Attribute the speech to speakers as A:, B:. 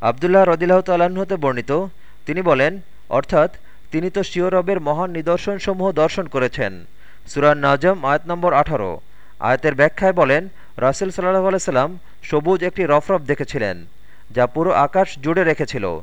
A: আবদুল্লাহ রদিল্লাহ তাল্লাহতে বর্ণিত, তিনি বলেন, অর্থাৎ তিনি তো শিও রবের মহান নিদর্শনসমূহ দর্শন করেছেন। সুরান নাজম, আয়াত নম্বর আঠারো। আয়াতের ব্যাখ্যায় বলেন, রাসেল সাল্লাহ আলাইসাল্লাম সবুজ একটি রফরফ দেখেছিলেন, যা পুরো আকাশ জুড়ে রেখেছিল।